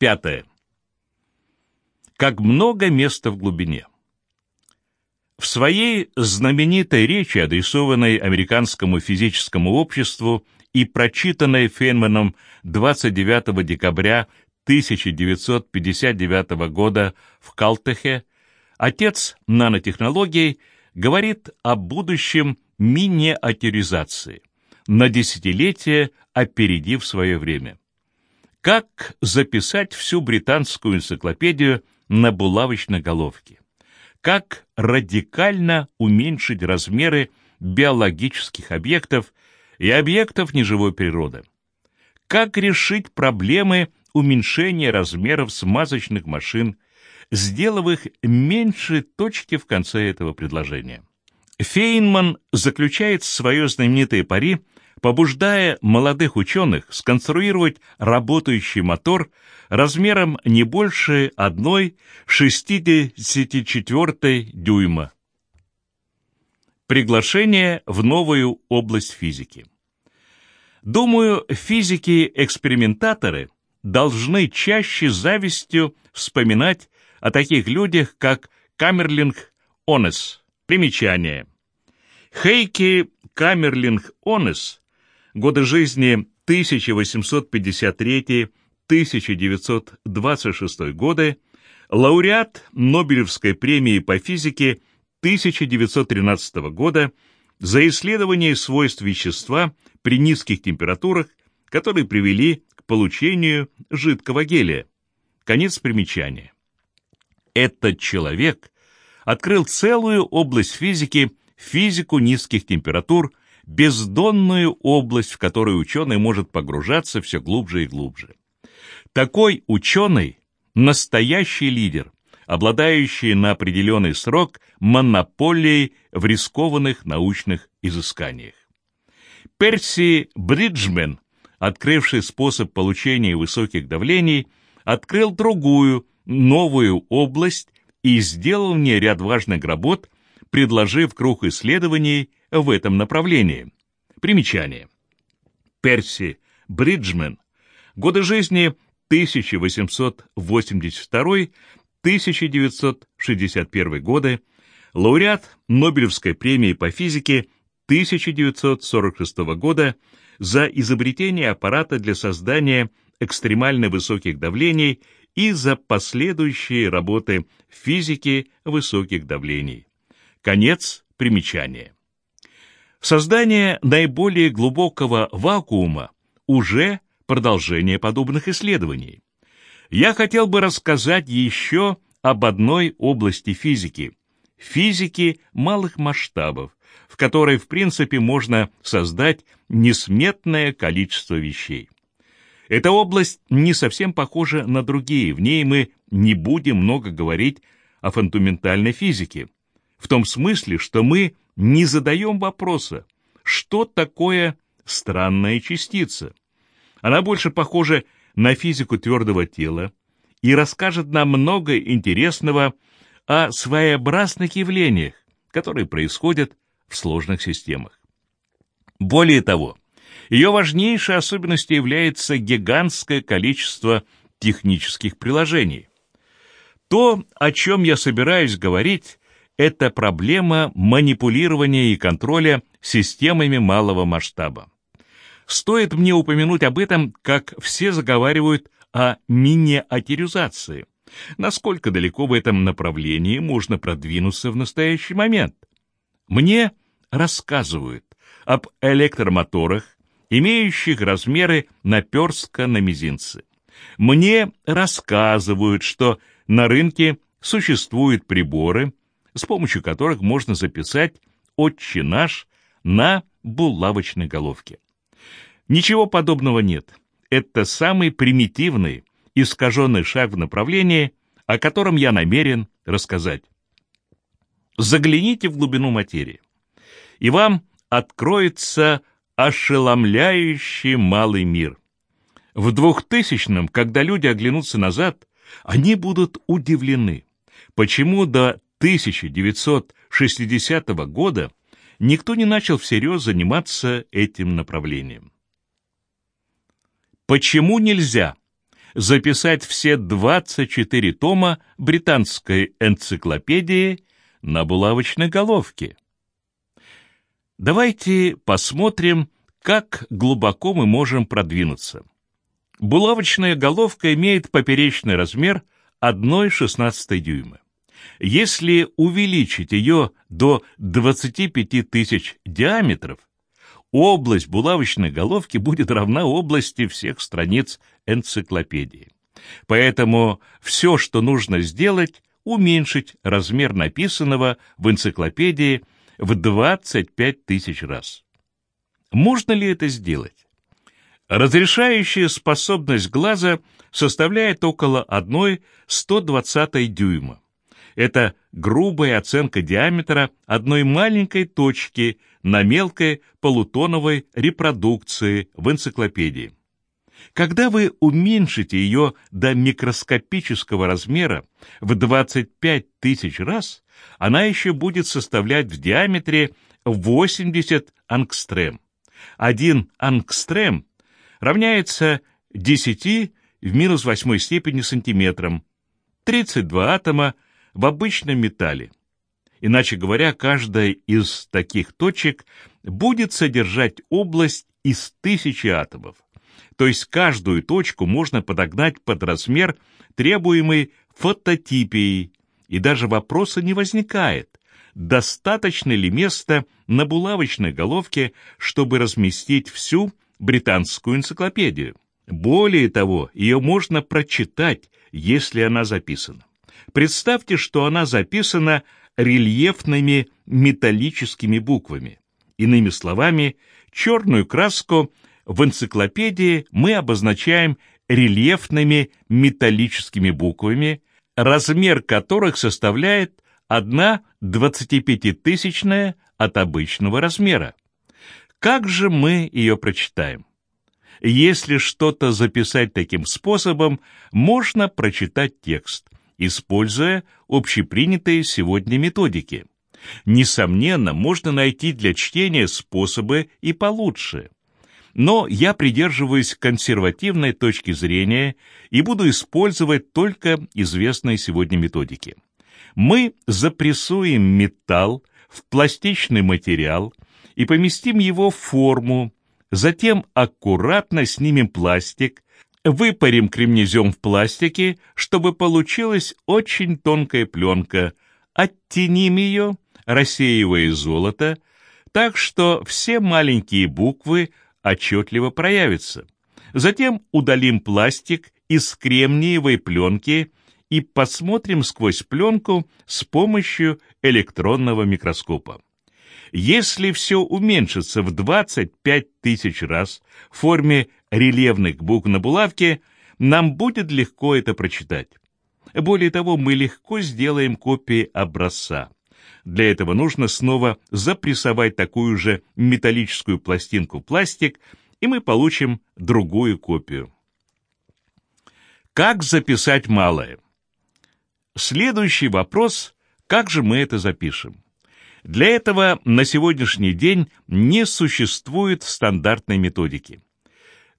Пятое. Как много места в глубине. В своей знаменитой речи, адресованной Американскому физическому обществу и прочитанной Фейнманом 29 декабря 1959 года в Калтехе, отец нанотехнологий говорит о будущем миниатюризации, на десятилетие опередив свое время. Как записать всю британскую энциклопедию на булавочной головке? Как радикально уменьшить размеры биологических объектов и объектов неживой природы? Как решить проблемы уменьшения размеров смазочных машин, сделав их меньше точки в конце этого предложения? Фейнман заключает свое знаменитое пари побуждая молодых ученых сконструировать работающий мотор размером не больше одной 64 дюйма. Приглашение в новую область физики. Думаю, физики-экспериментаторы должны чаще завистью вспоминать о таких людях, как Камерлинг Онес. Примечание. Хейки Камерлинг Онес годы жизни 1853-1926 годы, лауреат Нобелевской премии по физике 1913 года за исследование свойств вещества при низких температурах, которые привели к получению жидкого гелия. Конец примечания. Этот человек открыл целую область физики, физику низких температур, бездонную область, в которую ученый может погружаться все глубже и глубже. Такой ученый – настоящий лидер, обладающий на определенный срок монополией в рискованных научных изысканиях. Перси Бриджмен, открывший способ получения высоких давлений, открыл другую, новую область и сделал мне ряд важных работ, предложив круг исследований в этом направлении. Примечание. Перси Бриджмен. Годы жизни 1882-1961 годы. Лауреат Нобелевской премии по физике 1946 года за изобретение аппарата для создания экстремально высоких давлений и за последующие работы в физике высоких давлений. Конец примечания. Создание наиболее глубокого вакуума уже продолжение подобных исследований. Я хотел бы рассказать еще об одной области физики – физики малых масштабов, в которой, в принципе, можно создать несметное количество вещей. Эта область не совсем похожа на другие, в ней мы не будем много говорить о фундаментальной физике, в том смысле, что мы не задаем вопроса, что такое странная частица. Она больше похожа на физику твердого тела и расскажет нам много интересного о своеобразных явлениях, которые происходят в сложных системах. Более того, ее важнейшей особенностью является гигантское количество технических приложений. То, о чем я собираюсь говорить, это проблема манипулирования и контроля системами малого масштаба. Стоит мне упомянуть об этом, как все заговаривают о миниатюризации. Насколько далеко в этом направлении можно продвинуться в настоящий момент? Мне рассказывают об электромоторах, имеющих размеры наперстка на мизинцы. Мне рассказывают, что на рынке существуют приборы, с помощью которых можно записать «Отче наш» на булавочной головке. Ничего подобного нет. Это самый примитивный, искаженный шаг в направлении, о котором я намерен рассказать. Загляните в глубину материи, и вам откроется ошеломляющий малый мир. В двухтысячном, когда люди оглянутся назад, они будут удивлены, почему до 1960 года никто не начал всерьез заниматься этим направлением. Почему нельзя записать все 24 тома британской энциклопедии на булавочной головке. Давайте посмотрим, как глубоко мы можем продвинуться. Булавочная головка имеет поперечный размер 1,16 дюйма. Если увеличить ее до 25 тысяч диаметров, область булавочной головки будет равна области всех страниц энциклопедии. Поэтому все, что нужно сделать, уменьшить размер написанного в энциклопедии в 25 тысяч раз. Можно ли это сделать? Разрешающая способность глаза составляет около 1,120 дюйма. Это грубая оценка диаметра одной маленькой точки на мелкой полутоновой репродукции в энциклопедии. Когда вы уменьшите ее до микроскопического размера в 25 тысяч раз, она еще будет составлять в диаметре 80 ангстрем. Один ангстрем равняется 10 в минус восьмой степени сантиметрам, 32 атома в обычном металле. Иначе говоря, каждая из таких точек будет содержать область из тысячи атомов. То есть каждую точку можно подогнать под размер, требуемый фототипией, и даже вопроса не возникает, достаточно ли места на булавочной головке, чтобы разместить всю британскую энциклопедию. Более того, ее можно прочитать, если она записана. Представьте, что она записана рельефными металлическими буквами. Иными словами, черную краску в энциклопедии мы обозначаем рельефными металлическими буквами, размер которых составляет 1 25-тысячная от обычного размера. Как же мы ее прочитаем? Если что-то записать таким способом, можно прочитать текст, используя общепринятые сегодня методики. Несомненно, можно найти для чтения способы и получше. Но я придерживаюсь консервативной точки зрения и буду использовать только известные сегодня методики. Мы запрессуем металл в пластичный материал и поместим его в форму, затем аккуратно снимем пластик, выпарим кремнезем в пластике, чтобы получилась очень тонкая пленка, оттеним ее, рассеивая золото, так что все маленькие буквы отчетливо проявятся. Затем удалим пластик из кремниевой пленки и посмотрим сквозь пленку с помощью электронного микроскопа. Если все уменьшится в 25 тысяч раз в форме рельефных букв на булавке, нам будет легко это прочитать. Более того, мы легко сделаем копии образца. Для этого нужно снова запрессовать такую же металлическую пластинку в пластик, и мы получим другую копию. Как записать малое? Следующий вопрос – как же мы это запишем? Для этого на сегодняшний день не существует стандартной методики.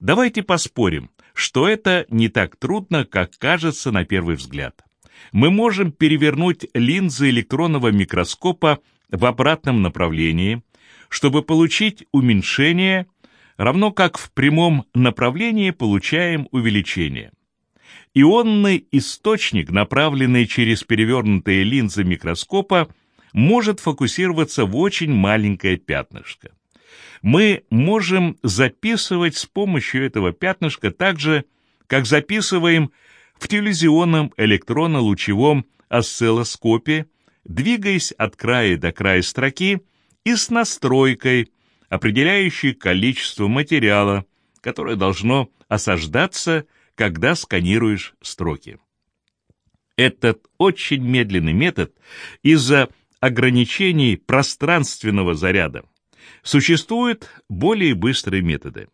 Давайте поспорим, что это не так трудно, как кажется на первый взгляд. Мы можем перевернуть линзы электронного микроскопа в обратном направлении, чтобы получить уменьшение, равно как в прямом направлении получаем увеличение. Ионный источник, направленный через перевернутые линзы микроскопа, может фокусироваться в очень маленькое пятнышко. Мы можем записывать с помощью этого пятнышка так же, как записываем в телевизионном электронно-лучевом осциллоскопе, двигаясь от края до края строки и с настройкой, определяющей количество материала, которое должно осаждаться, когда сканируешь строки. Этот очень медленный метод из-за ограничений пространственного заряда. Существуют более быстрые методы.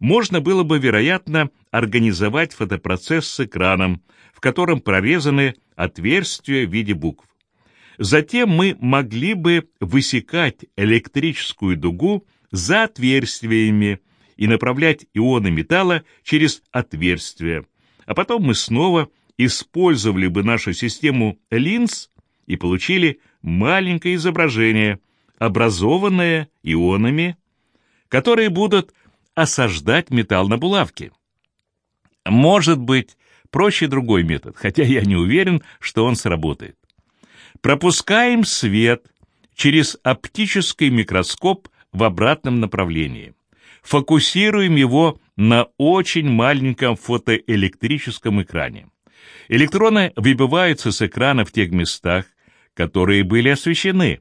Можно было бы, вероятно, организовать фотопроцесс с экраном, в котором прорезаны отверстия в виде букв. Затем мы могли бы высекать электрическую дугу за отверстиями и направлять ионы металла через отверстия, а потом мы снова использовали бы нашу систему линз и получили маленькое изображение, образованное ионами, которые будут осаждать металл на булавке. Может быть, проще другой метод, хотя я не уверен, что он сработает. Пропускаем свет через оптический микроскоп в обратном направлении. Фокусируем его на очень маленьком фотоэлектрическом экране. Электроны выбиваются с экрана в тех местах, которые были освещены.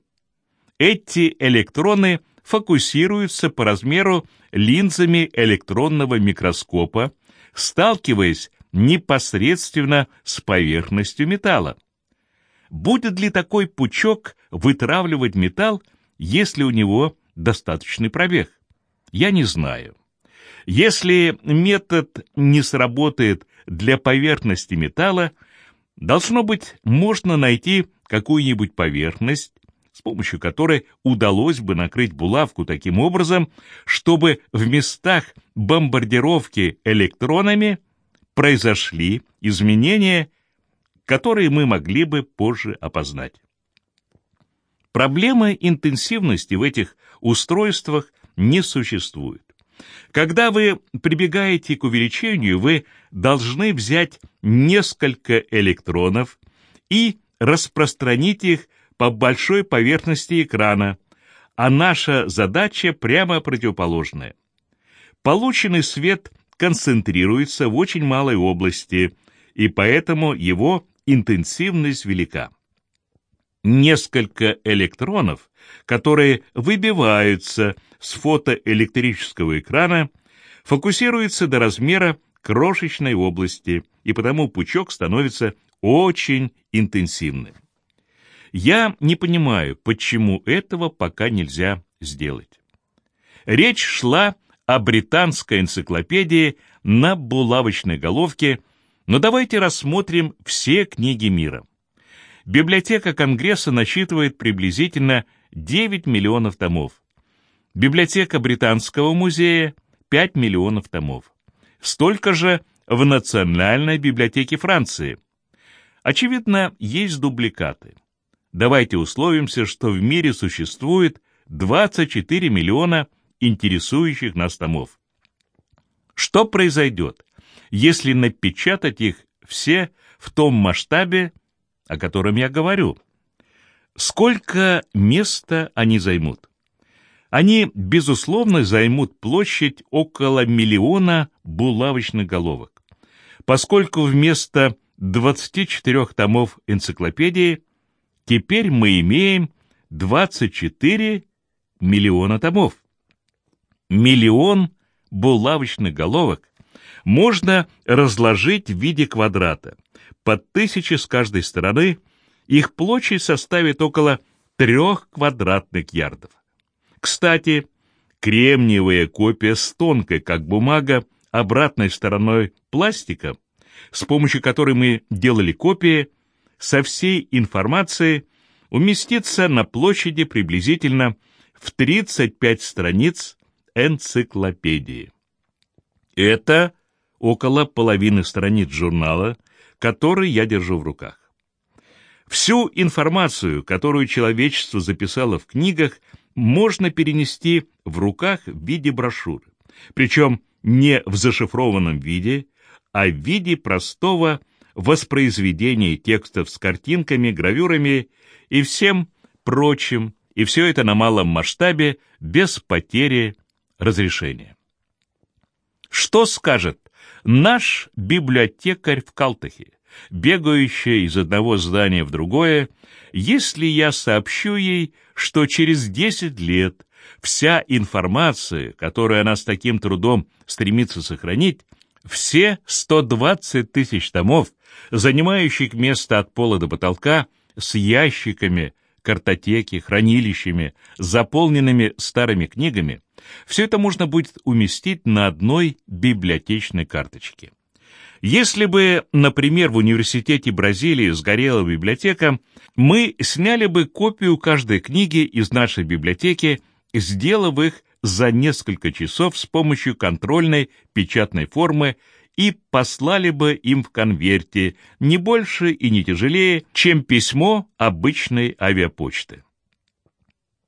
Эти электроны фокусируются по размеру линзами электронного микроскопа, сталкиваясь непосредственно с поверхностью металла. Будет ли такой пучок вытравливать металл, если у него достаточный пробег? Я не знаю. Если метод не сработает для поверхности металла, должно быть, можно найти какую-нибудь поверхность, с помощью которой удалось бы накрыть булавку таким образом, чтобы в местах бомбардировки электронами произошли изменения, которые мы могли бы позже опознать. Проблемы интенсивности в этих устройствах не существует. Когда вы прибегаете к увеличению, вы должны взять несколько электронов и распространить их по большой поверхности экрана, а наша задача прямо противоположная. Полученный свет концентрируется в очень малой области, и поэтому его интенсивность велика. Несколько электронов, которые выбиваются с фотоэлектрического экрана, фокусируются до размера крошечной области, и потому пучок становится очень интенсивным. Я не понимаю, почему этого пока нельзя сделать. Речь шла о британской энциклопедии на булавочной головке, но давайте рассмотрим все книги мира. Библиотека Конгресса насчитывает приблизительно 9 миллионов томов. Библиотека Британского музея – 5 миллионов томов. Столько же в Национальной библиотеке Франции. Очевидно, есть дубликаты. Давайте условимся, что в мире существует 24 миллиона интересующих нас томов. Что произойдет, если напечатать их все в том масштабе, о котором я говорю? Сколько места они займут? Они, безусловно, займут площадь около миллиона булавочных головок, поскольку вместо 24 томов энциклопедии теперь мы имеем 24 миллиона томов. Миллион булавочных головок можно разложить в виде квадрата, по тысяче с каждой стороны, их площадь составит около трех квадратных ярдов. Кстати, кремниевая копия с тонкой, как бумага, обратной стороной пластика, с помощью которой мы делали копии, со всей информацией уместится на площади приблизительно в 35 страниц энциклопедии. Это около половины страниц журнала, который я держу в руках. Всю информацию, которую человечество записало в книгах, можно перенести в руках в виде брошюры. Причем не в зашифрованном виде, а в виде простого воспроизведения текстов с картинками, гравюрами и всем прочим, и все это на малом масштабе, без потери разрешения. Что скажет наш библиотекарь в Калтахе, бегающая из одного здания в другое, если я сообщу ей, что через 10 лет вся информация, которую она с таким трудом стремится сохранить, все 120 тысяч томов, занимающих место от пола до потолка, с ящиками, картотеки, хранилищами, заполненными старыми книгами, все это можно будет уместить на одной библиотечной карточке. Если бы, например, в университете Бразилии сгорела библиотека, мы сняли бы копию каждой книги из нашей библиотеки, сделав их за несколько часов с помощью контрольной печатной формы и послали бы им в конверте не больше и не тяжелее, чем письмо обычной авиапочты.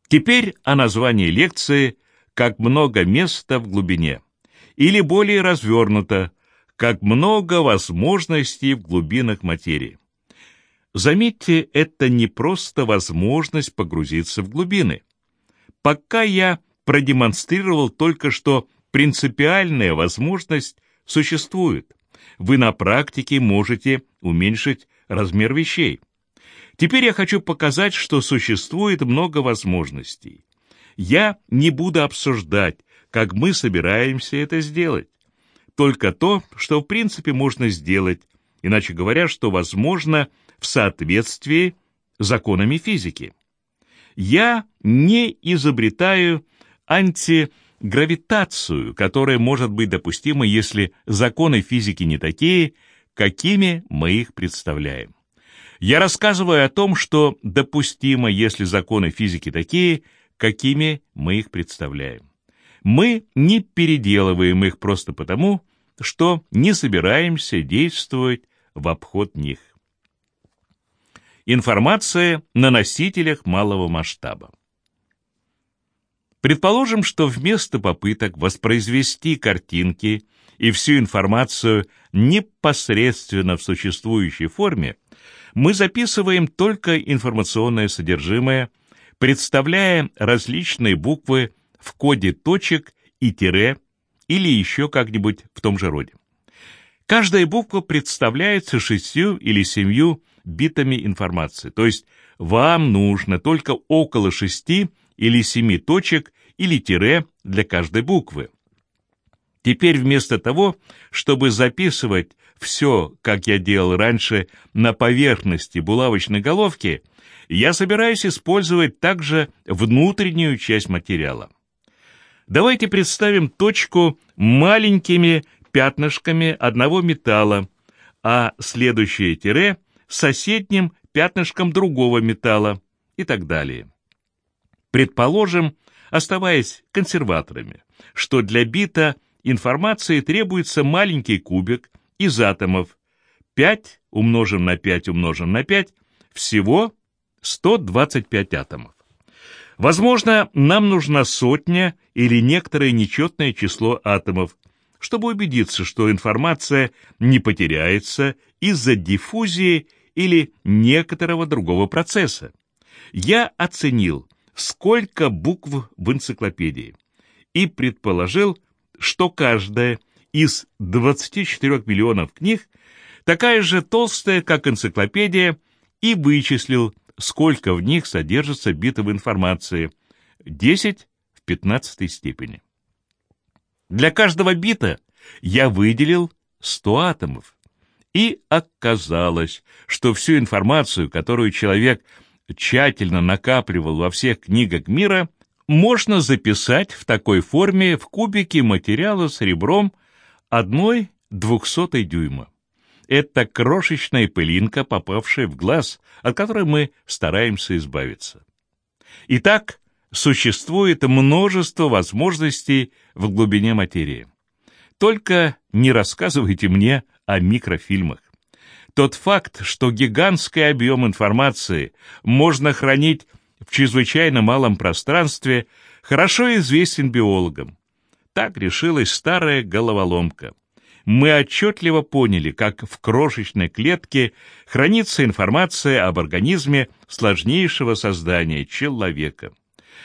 Теперь о названии лекции «Как много места в глубине» или более развернуто «Как много возможностей в глубинах материи». Заметьте, это не просто возможность погрузиться в глубины. Пока я продемонстрировал только что принципиальная возможность существует. Вы на практике можете уменьшить размер вещей. Теперь я хочу показать, что существует много возможностей. Я не буду обсуждать, как мы собираемся это сделать. Только то, что в принципе можно сделать, иначе говоря, что возможно в соответствии с законами физики. Я не изобретаю анти гравитацию, которая может быть допустима, если законы физики не такие, какими мы их представляем. Я рассказываю о том, что допустимо, если законы физики такие, какими мы их представляем. Мы не переделываем их просто потому, что не собираемся действовать в обход них. Информация на носителях малого масштаба. Предположим, что вместо попыток воспроизвести картинки и всю информацию непосредственно в существующей форме, мы записываем только информационное содержимое, представляя различные буквы в коде точек и тире или еще как-нибудь в том же роде. Каждая буква представляется шестью или семью битами информации, то есть вам нужно только около шести или семи точек или тире для каждой буквы. Теперь вместо того, чтобы записывать все, как я делал раньше, на поверхности булавочной головки, я собираюсь использовать также внутреннюю часть материала. Давайте представим точку маленькими пятнышками одного металла, а следующее тире соседним пятнышком другого металла и так далее. Предположим, оставаясь консерваторами, что для бита информации требуется маленький кубик из атомов 5 умножим на 5 умножим на 5, всего 125 атомов. Возможно, нам нужна сотня или некоторое нечетное число атомов, чтобы убедиться, что информация не потеряется из-за диффузии или некоторого другого процесса. Я оценил, сколько букв в энциклопедии, и предположил, что каждая из 24 миллионов книг такая же толстая, как энциклопедия, и вычислил, сколько в них содержится битов информации – 10 в 15 степени. Для каждого бита я выделил 100 атомов. И оказалось, что всю информацию, которую человек тщательно накапливал во всех книгах мира, можно записать в такой форме в кубике материала с ребром одной двухсотой дюйма. Это крошечная пылинка, попавшая в глаз, от которой мы стараемся избавиться. Итак, существует множество возможностей в глубине материи. Только не рассказывайте мне о микрофильмах. Тот факт, что гигантский объем информации можно хранить в чрезвычайно малом пространстве, хорошо известен биологам. Так решилась старая головоломка. Мы отчетливо поняли, как в крошечной клетке хранится информация об организме сложнейшего создания человека –